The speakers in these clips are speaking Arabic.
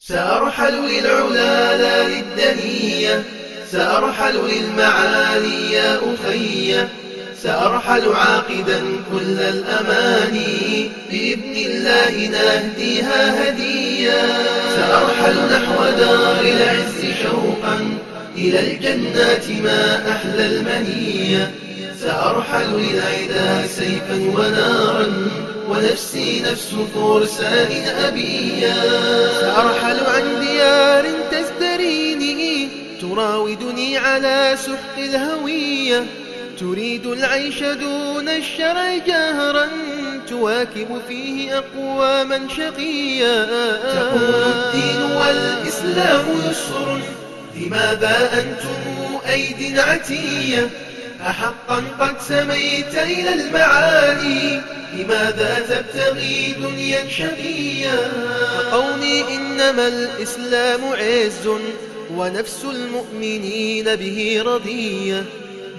سأرحل للعلا لا للدنية سأرحل للمعالي يا أخي سأرحل عاقدا كل الأماني بإذن الله نهديها هديا. سأرحل نحو دار العز شوقا إلى الجنات ما أحلى المنية سأرحل للعدا سيفا ونارا ونفسي نفس فرسان أبيا. سأرحل عن ديار تزدريني تراودني على سحق الهوية. تريد العيش دون الشرع جهرا تواكب فيه أقواما شقيا. تقول الدين والإسلام يسر لماذا أنتم أيد عتية؟ أحقا قد سميت إلى المعالي لماذا تبتغي دنيا شقيا قومي إنما الإسلام عز ونفس المؤمنين به رضية.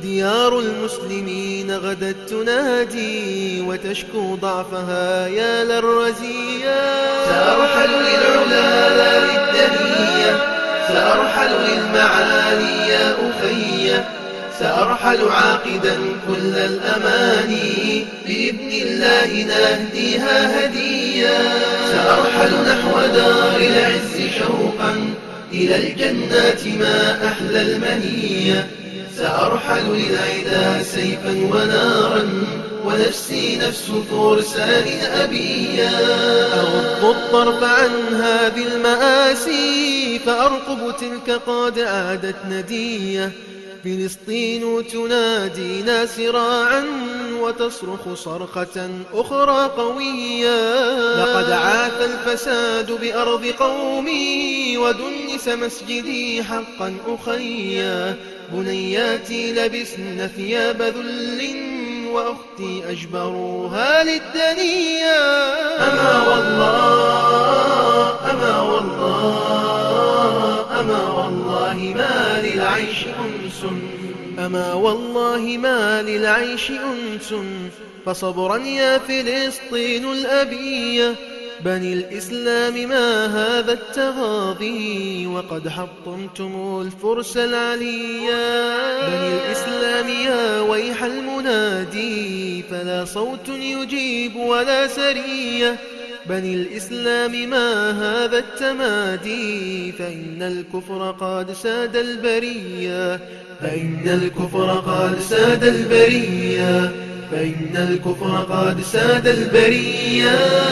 ديار المسلمين غدت تنادي وتشكو ضعفها يا للرزية. سأرحل للعلا لا للدنية سأرحل للمعالي يا أخي. سأرحل عاقدا كل الأماني بإذن الله نهديها هديا. سأرحل نحو دار العز شوقا إلى الجنات ما أحلى المنية سأرحل للعدا سيفا ونارا ونفسي نفس فرسان أبيا. أغض الطرف عن هذه المآسي فأرقب تلك قد عادت ندية فلسطين تنادينا سراعا وتصرخ صرخة أخرى قوية. لقد عاث الفساد بأرض قومي ودنس مسجدي حقا أخيا. بنياتي لبسن ثياب ذل وأختي أجبروها للدنيا. أما والله ما للعيش أنس. أما والله ما للعيش أنس. فصبرا يا فلسطين الأبية بني الإسلام ما هذا التغاضي. وقد حطمتم الفرس العليا بني الإسلام يا ويح المنادي. فلا صوت يجيب ولا سرية بني الإسلام ما هذا التمادي فإن الكفر قد ساد البرية. فإن الكفر قد ساد البرية. فإن الكفر قد ساد البرية.